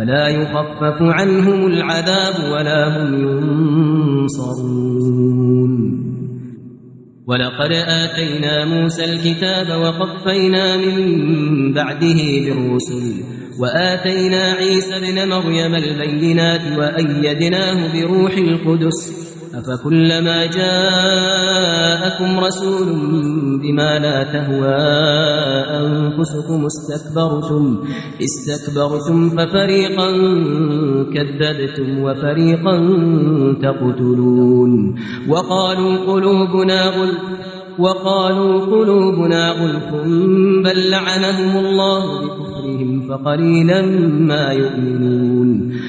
فلا يخفف عنهم العذاب ولا هم ينصرون. ولقد آتينا موسى الكتاب وقفينا من بعده بالرسل وآتينا عيسى ابن مريم البينات وأيدناه بروح القدس أفكلما جاءكم رسول بما لا تهوى أنفسكم استكبرتم استكبرتم ففريقا كذبتم وفريقا تقتلون. وقالوا قلوبنا غلف وقالوا قلوبنا غلف بل لعنهم الله بكفرهم فقليلا ما يؤمنون.